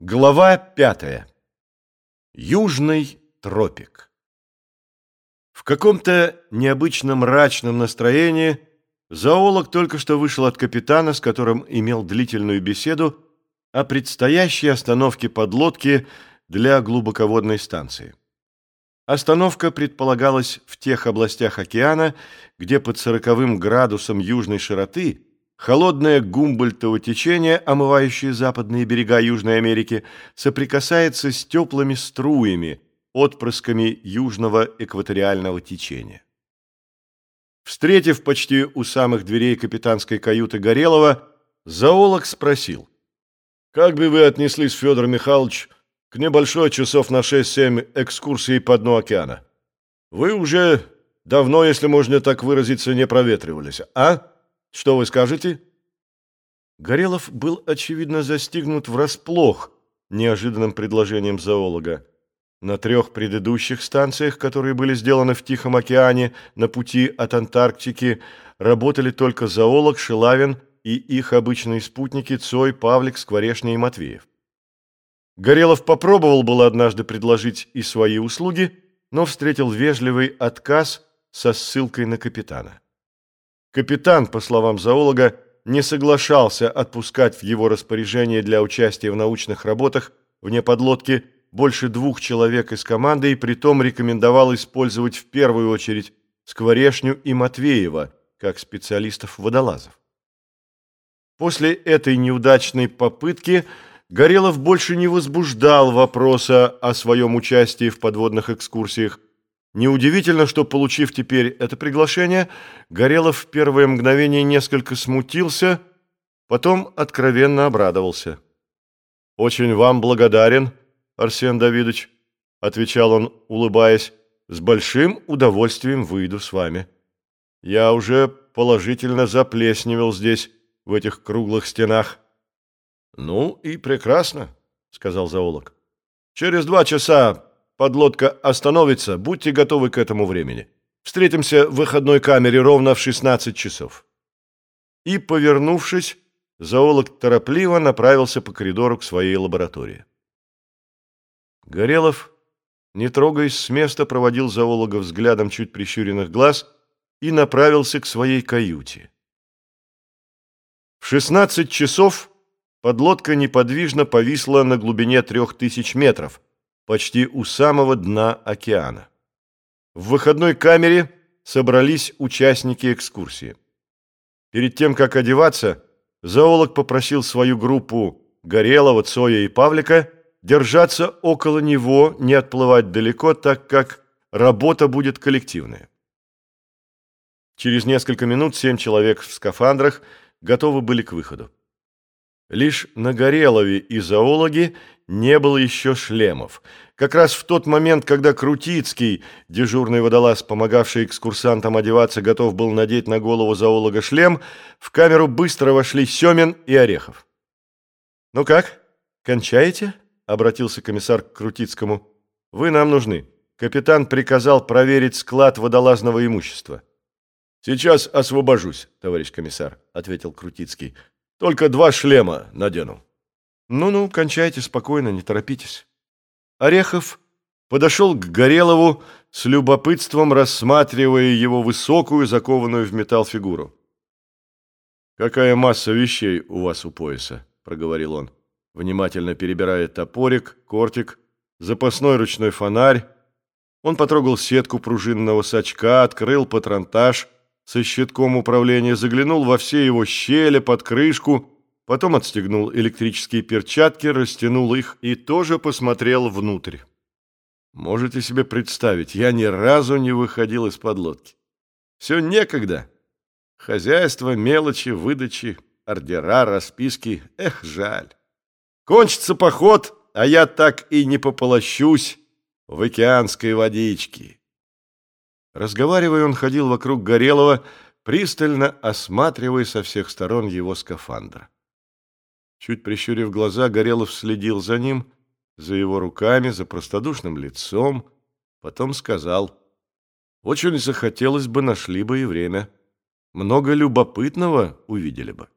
Глава пятая. Южный тропик. В каком-то необычном мрачном настроении зоолог только что вышел от капитана, с которым имел длительную беседу о предстоящей остановке подлодки для глубоководной станции. Остановка предполагалась в тех областях океана, где под сороковым градусом южной широты – Холодное Гумбольтово течение, омывающее западные берега Южной Америки, соприкасается с теплыми струями, отпрысками южного экваториального течения. Встретив почти у самых дверей капитанской каюты Горелого, зоолог спросил, «Как бы вы отнеслись, Федор Михайлович, к небольшой часов на 6-7 экскурсии по дну океана? Вы уже давно, если можно так выразиться, не проветривались, а?» Что вы скажете?» Горелов был, очевидно, застигнут врасплох неожиданным предложением зоолога. На трех предыдущих станциях, которые были сделаны в Тихом океане на пути от Антарктики, работали только зоолог, Шилавин и их обычные спутники Цой, Павлик, Скворешня и Матвеев. Горелов попробовал было однажды предложить и свои услуги, но встретил вежливый отказ со ссылкой на капитана. Капитан, по словам зоолога, не соглашался отпускать в его распоряжение для участия в научных работах вне подлодки больше двух человек из команды и притом рекомендовал использовать в первую очередь Скворешню и Матвеева как специалистов-водолазов. После этой неудачной попытки Горелов больше не возбуждал вопроса о своем участии в подводных экскурсиях, Неудивительно, что, получив теперь это приглашение, Горелов в первое мгновение несколько смутился, потом откровенно обрадовался. «Очень вам благодарен, Арсен Давидович», — отвечал он, улыбаясь, — «с большим удовольствием выйду с вами. Я уже положительно заплесневел здесь, в этих круглых стенах». «Ну и прекрасно», — сказал зоолог. «Через два часа Подлодка остановится, будьте готовы к этому времени. Встретимся в выходной камере ровно в 16 часов». И, повернувшись, зоолог торопливо направился по коридору к своей лаборатории. Горелов, не трогаясь с места, проводил зоолога взглядом чуть прищуренных глаз и направился к своей каюте. В 16 часов подлодка неподвижно повисла на глубине трех тысяч метров – почти у самого дна океана. В выходной камере собрались участники экскурсии. Перед тем, как одеваться, зоолог попросил свою группу Горелого, Цоя и Павлика держаться около него, не отплывать далеко, так как работа будет коллективная. Через несколько минут семь человек в скафандрах готовы были к выходу. Лишь на Горелове и зоологи не было еще шлемов. Как раз в тот момент, когда Крутицкий, дежурный водолаз, помогавший экскурсантам одеваться, готов был надеть на голову зоолога шлем, в камеру быстро вошли Семин и Орехов. «Ну как, кончаете?» — обратился комиссар к Крутицкому. «Вы нам нужны. Капитан приказал проверить склад водолазного имущества». «Сейчас освобожусь, товарищ комиссар», — ответил Крутицкий. Только два шлема надену. Ну-ну, кончайте спокойно, не торопитесь. Орехов подошел к Горелову с любопытством, рассматривая его высокую, закованную в металл фигуру. «Какая масса вещей у вас у пояса?» – проговорил он, внимательно перебирая топорик, кортик, запасной ручной фонарь. Он потрогал сетку пружинного сачка, открыл патронтаж – со щитком управления, заглянул во все его щели под крышку, потом отстегнул электрические перчатки, растянул их и тоже посмотрел внутрь. Можете себе представить, я ни разу не выходил из-под лодки. Все некогда. Хозяйство, мелочи, выдачи, ордера, расписки. Эх, жаль. Кончится поход, а я так и не пополощусь в океанской водичке. Разговаривая, он ходил вокруг Горелого, пристально осматривая со всех сторон его скафандр. Чуть прищурив глаза, Горелов следил за ним, за его руками, за простодушным лицом, потом сказал, «Очень захотелось бы, нашли бы и время. Много любопытного увидели бы».